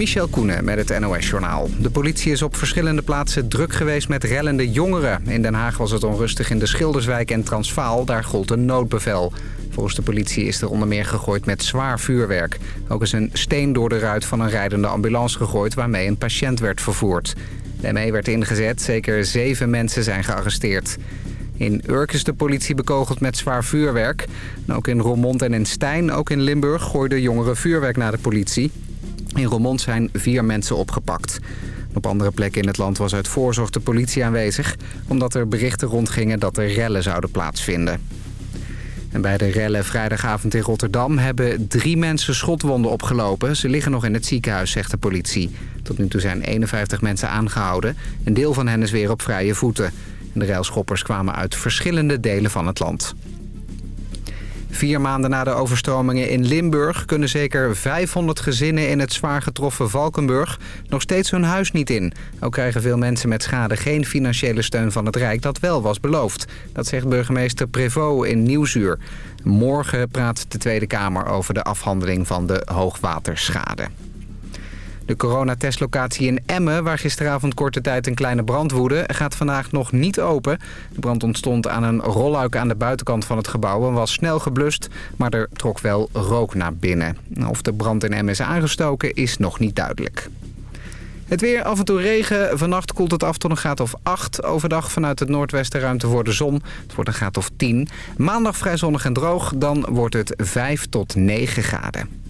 Michel Koenen met het NOS-journaal. De politie is op verschillende plaatsen druk geweest met rellende jongeren. In Den Haag was het onrustig in de Schilderswijk en Transvaal. Daar gold een noodbevel. Volgens de politie is er onder meer gegooid met zwaar vuurwerk. Ook is een steen door de ruit van een rijdende ambulance gegooid... waarmee een patiënt werd vervoerd. De ME werd ingezet. Zeker zeven mensen zijn gearresteerd. In Urk is de politie bekogeld met zwaar vuurwerk. ook in Roermond en in Stijn, ook in Limburg, gooiden jongeren vuurwerk naar de politie. In Roermond zijn vier mensen opgepakt. Op andere plekken in het land was uit voorzorg de politie aanwezig... omdat er berichten rondgingen dat er rellen zouden plaatsvinden. En bij de rellen vrijdagavond in Rotterdam hebben drie mensen schotwonden opgelopen. Ze liggen nog in het ziekenhuis, zegt de politie. Tot nu toe zijn 51 mensen aangehouden. Een deel van hen is weer op vrije voeten. De railschoppers kwamen uit verschillende delen van het land. Vier maanden na de overstromingen in Limburg kunnen zeker 500 gezinnen in het zwaar getroffen Valkenburg nog steeds hun huis niet in. Ook krijgen veel mensen met schade geen financiële steun van het Rijk dat wel was beloofd. Dat zegt burgemeester Prevot in Nieuwsuur. Morgen praat de Tweede Kamer over de afhandeling van de hoogwaterschade. De coronatestlocatie in Emmen, waar gisteravond korte tijd een kleine brand woedde... gaat vandaag nog niet open. De brand ontstond aan een rolluik aan de buitenkant van het gebouw... en was snel geblust, maar er trok wel rook naar binnen. Of de brand in Emmen is aangestoken, is nog niet duidelijk. Het weer, af en toe regen. Vannacht koelt het af tot een graad of 8. Overdag vanuit het noordwesten ruimte voor de zon. Het wordt een graad of 10. Maandag vrij zonnig en droog. Dan wordt het 5 tot 9 graden.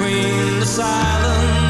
between the silence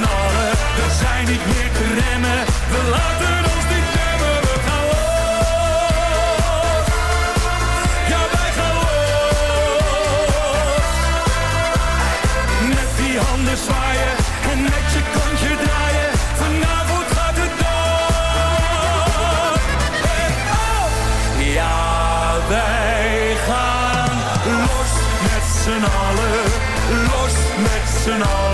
z'n. We zijn niet meer te remmen, we laten ons niet remmen. We gaan los, ja wij gaan los. Met die handen zwaaien en met je kontje draaien. Vanavond gaat het door. Eraf. Ja, wij gaan los met z'n allen. Los met z'n allen.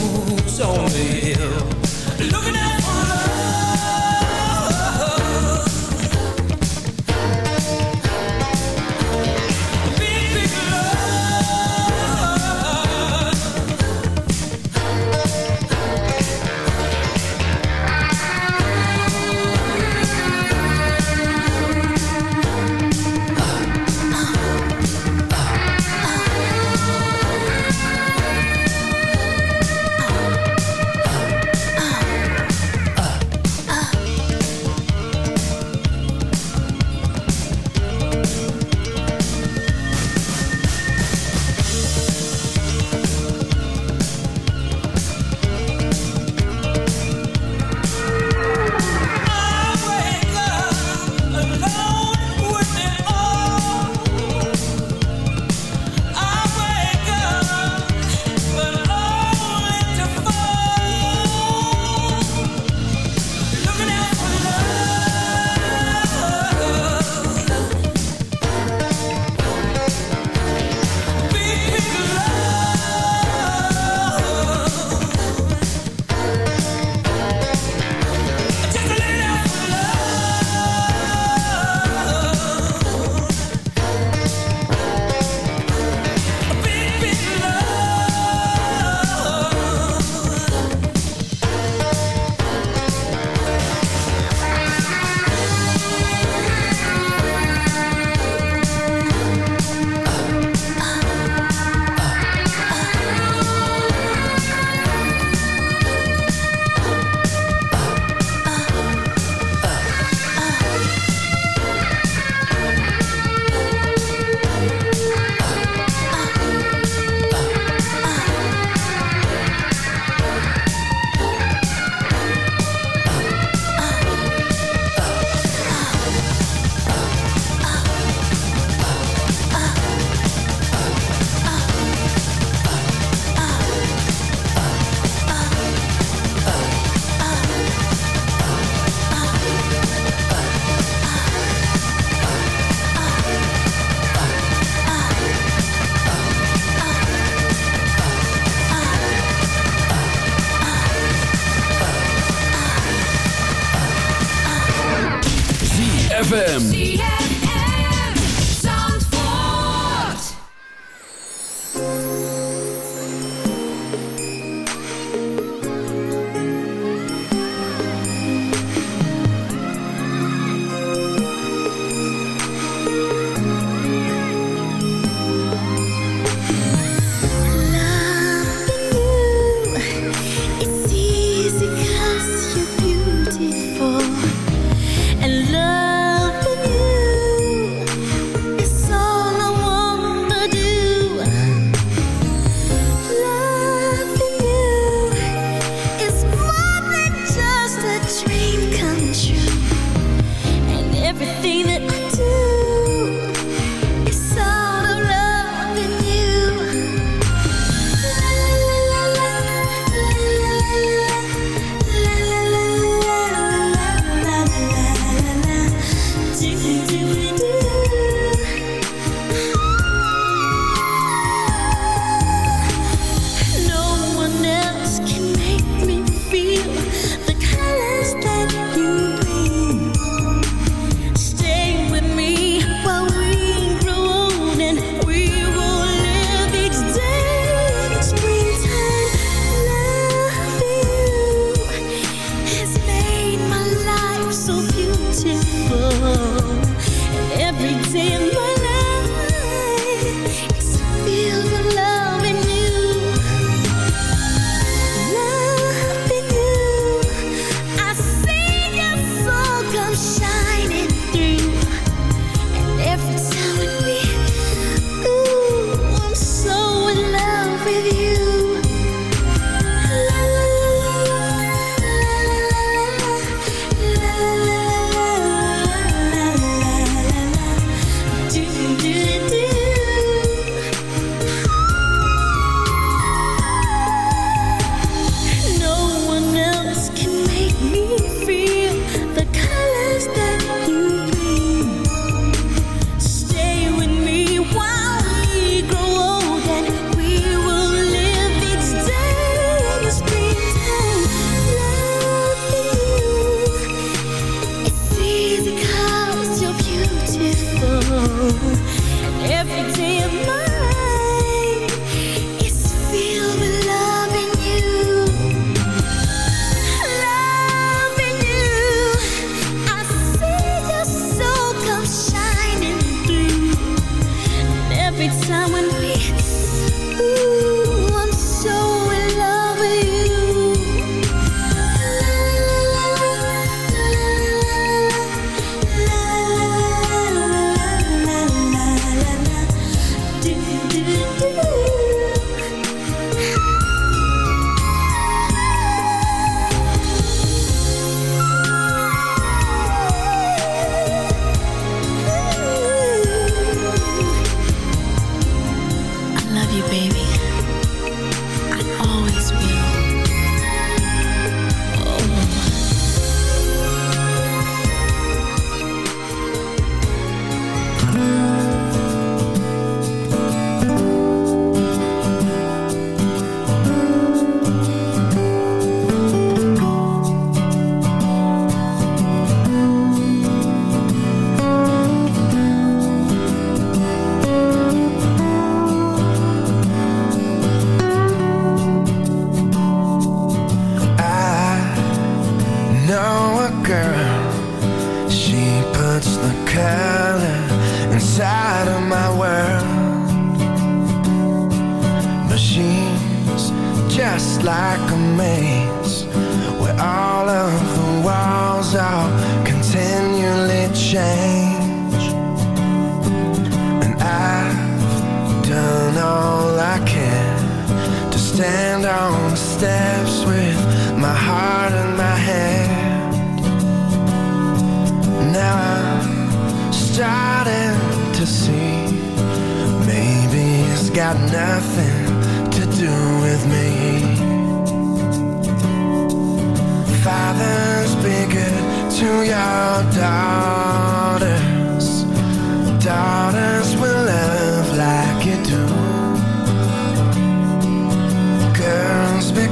House on the hill.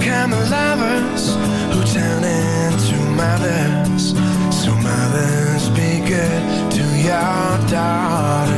kind lovers who turn into mothers. So mothers, be good to your daughters.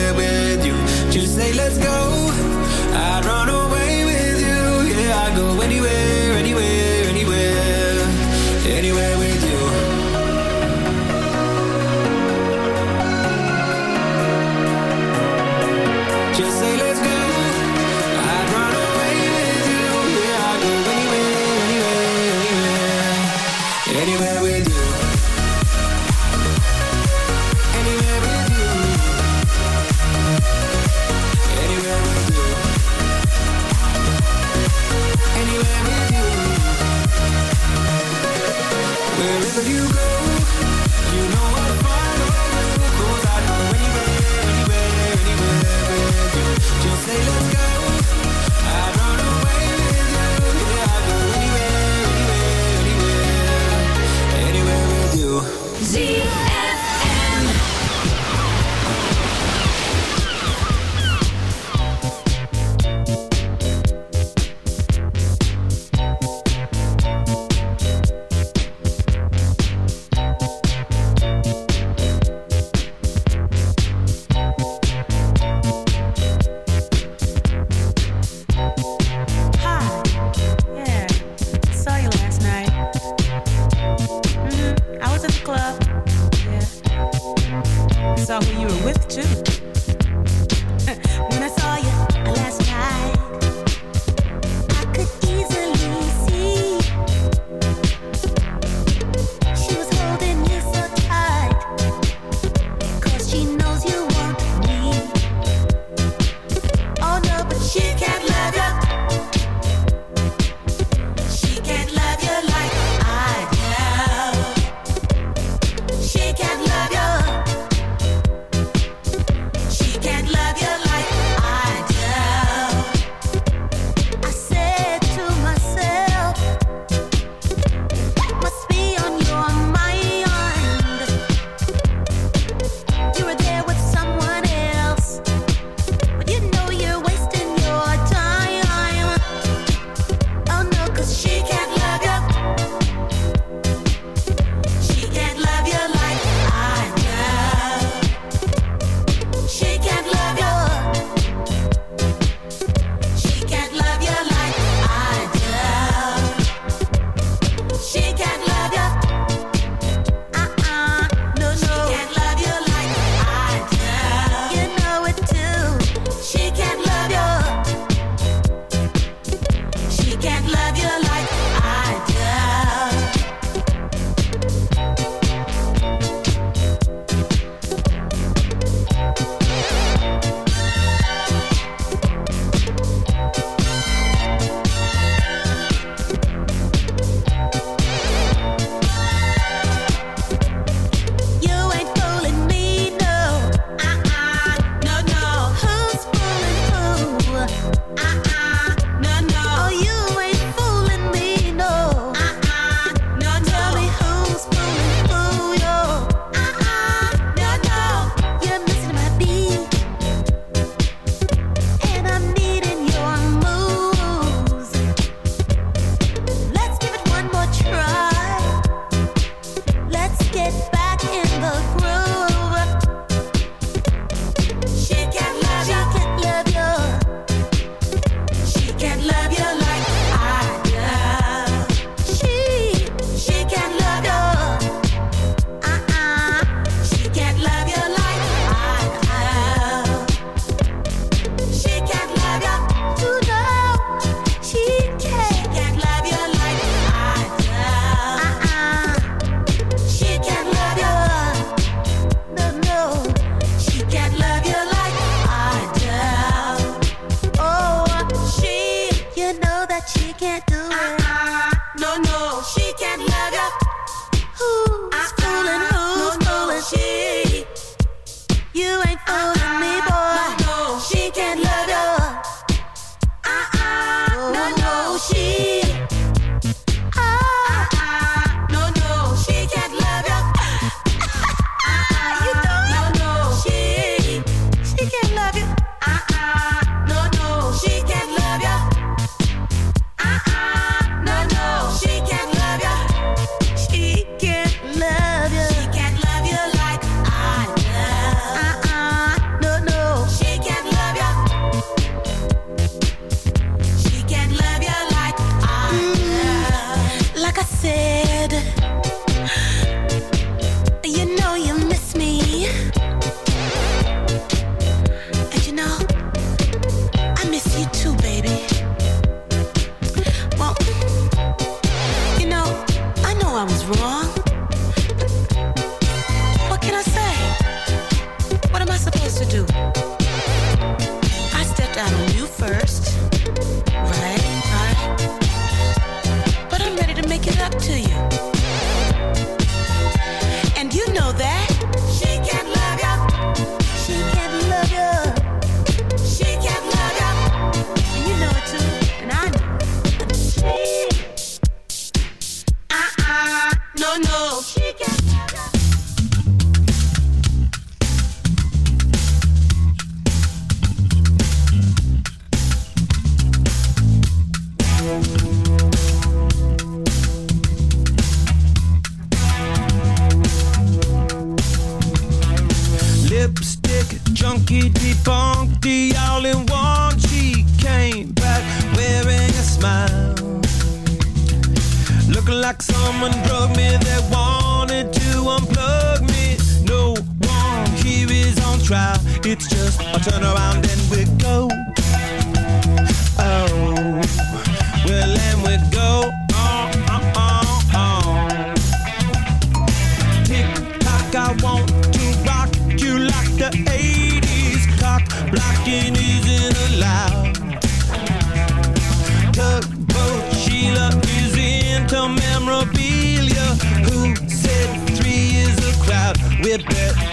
Memorabilia. Who said three is a crowd? We're better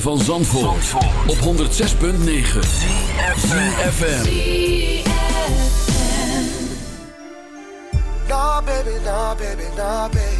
van Zandvoort, Zandvoort. op 106.9 CFFM Nah baby, nah baby, nah baby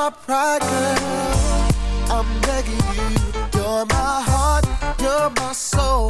my pride, girl. I'm begging you. You're my heart, you're my soul.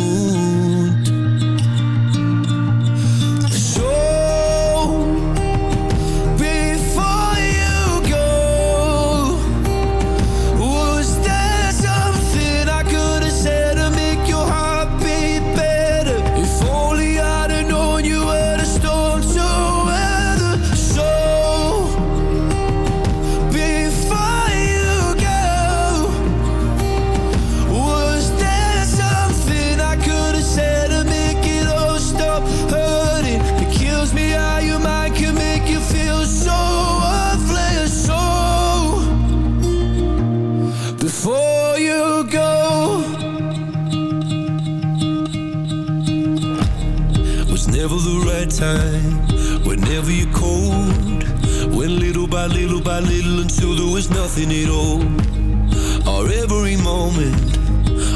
nothing at all. Or every moment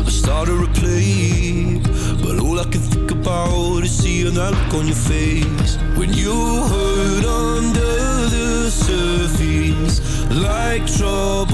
I start to replay. But all I can think about is seeing that look on your face. When you hurt under the surface Like trouble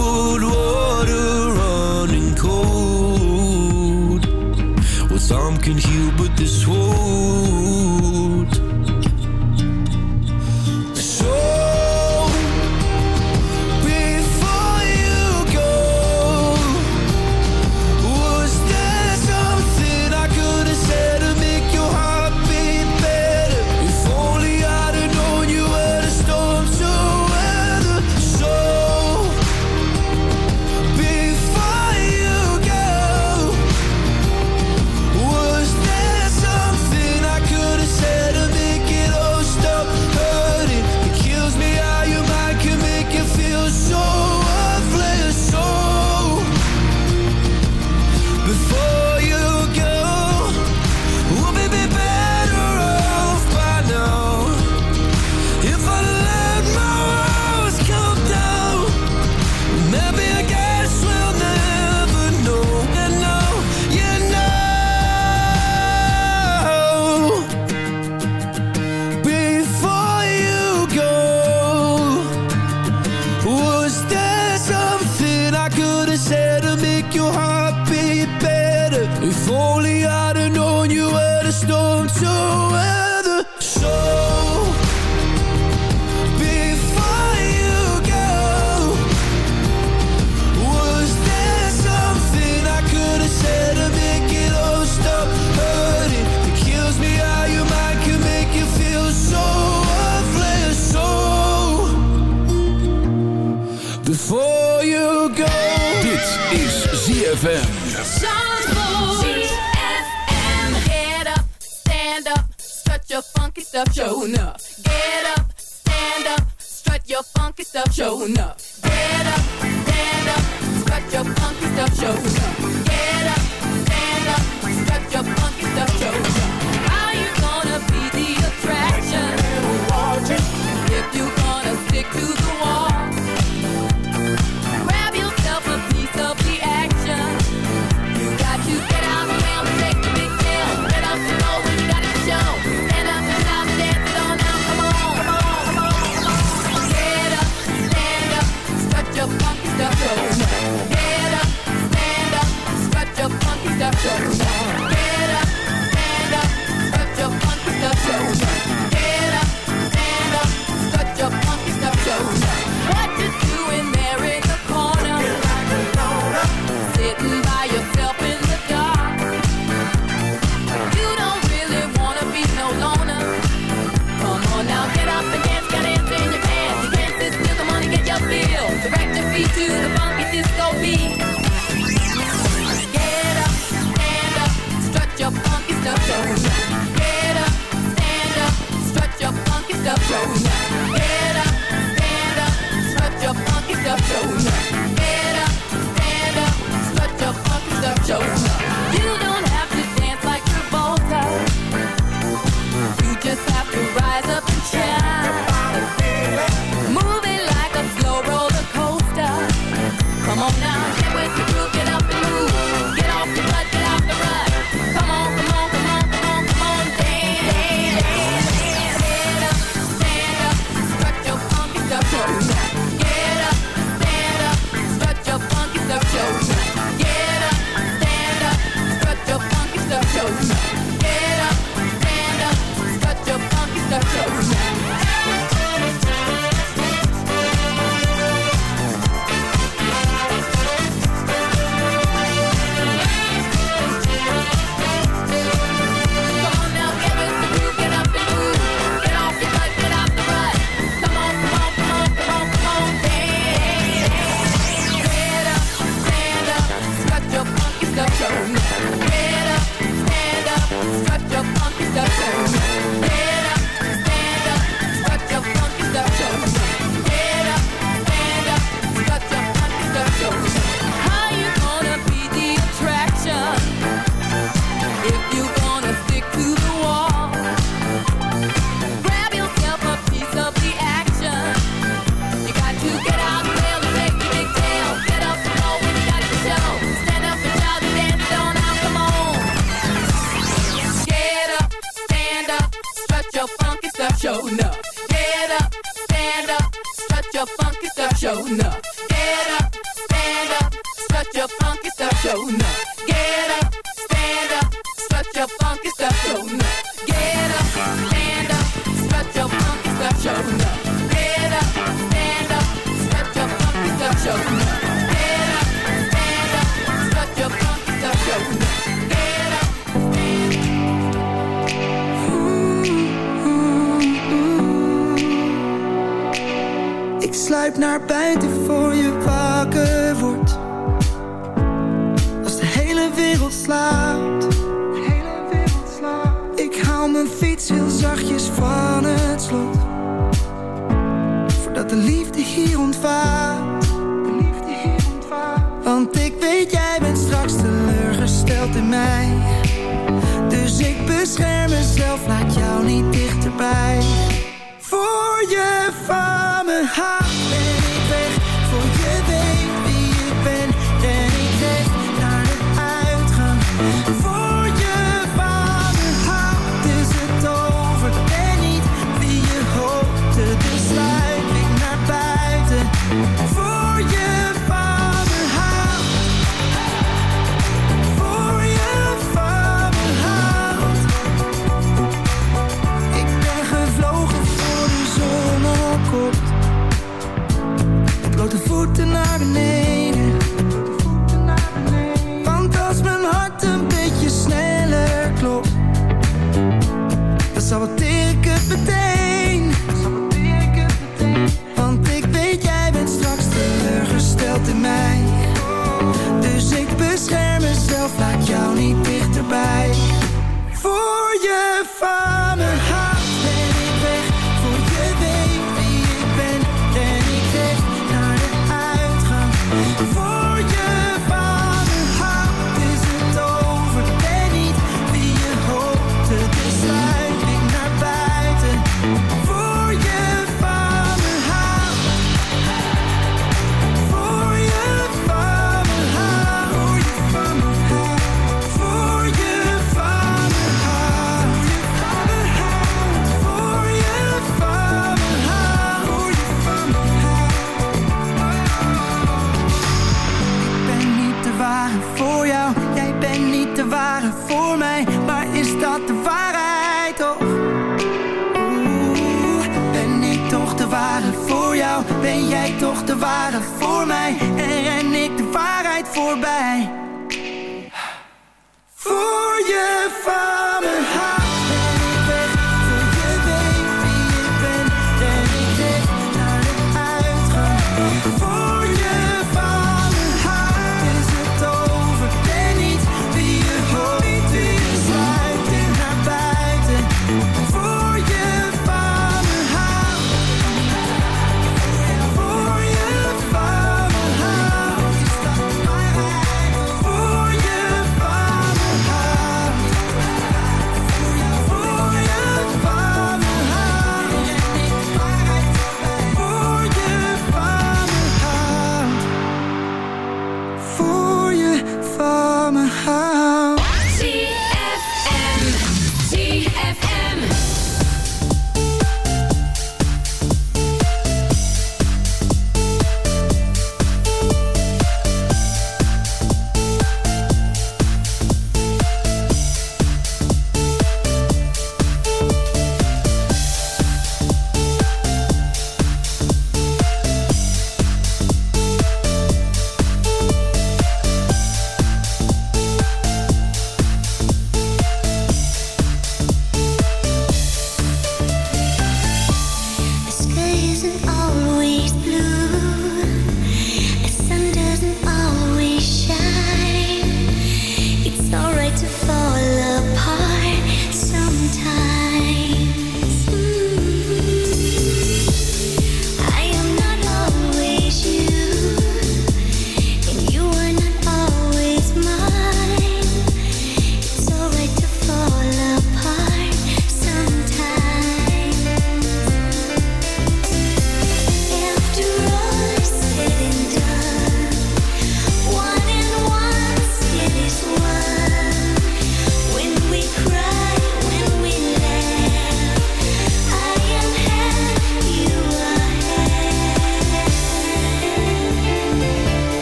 yeah